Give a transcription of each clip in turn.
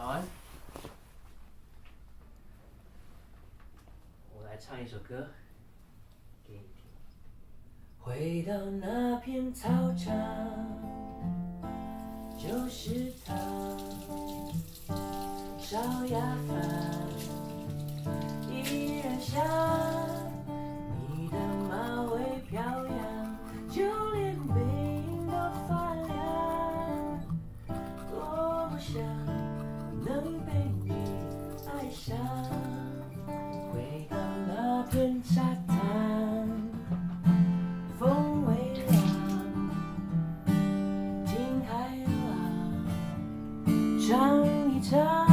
早安。我来唱一首歌给你听。回到那片操场，就是他，小鸭饭。想。回到那片沙滩，风微凉，听海浪唱一唱。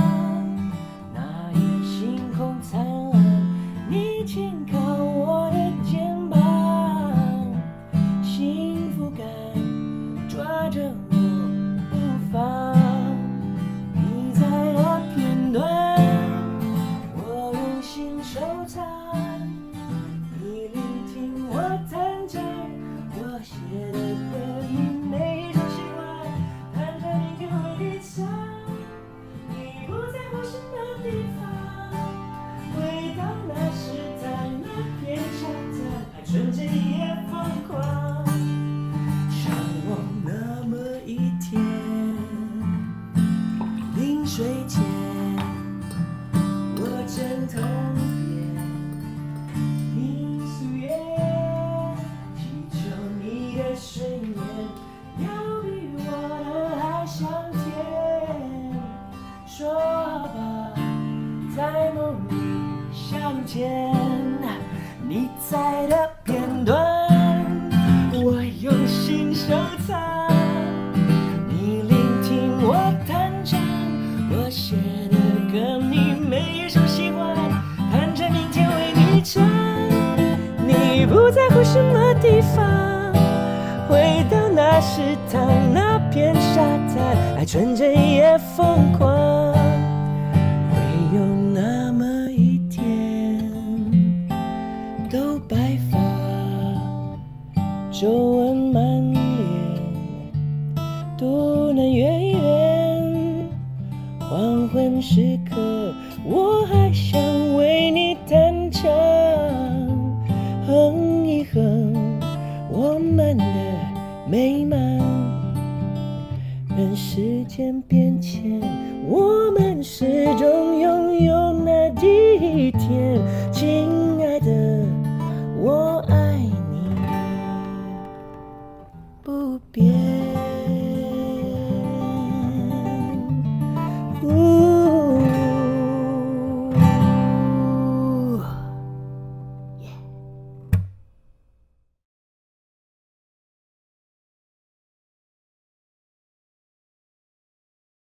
在的片段，我用心收藏。你聆听我弹唱，我写的歌，你每一首喜欢，弹着明天为你唱。你不在乎什么地方，回到那食堂那片沙滩，爱纯真也疯狂，皱纹满脸，渡难远远，黄昏时刻，我还想为你弹唱，哼一哼我们的美满。任时间变迁，我们始终拥有那第一天。别。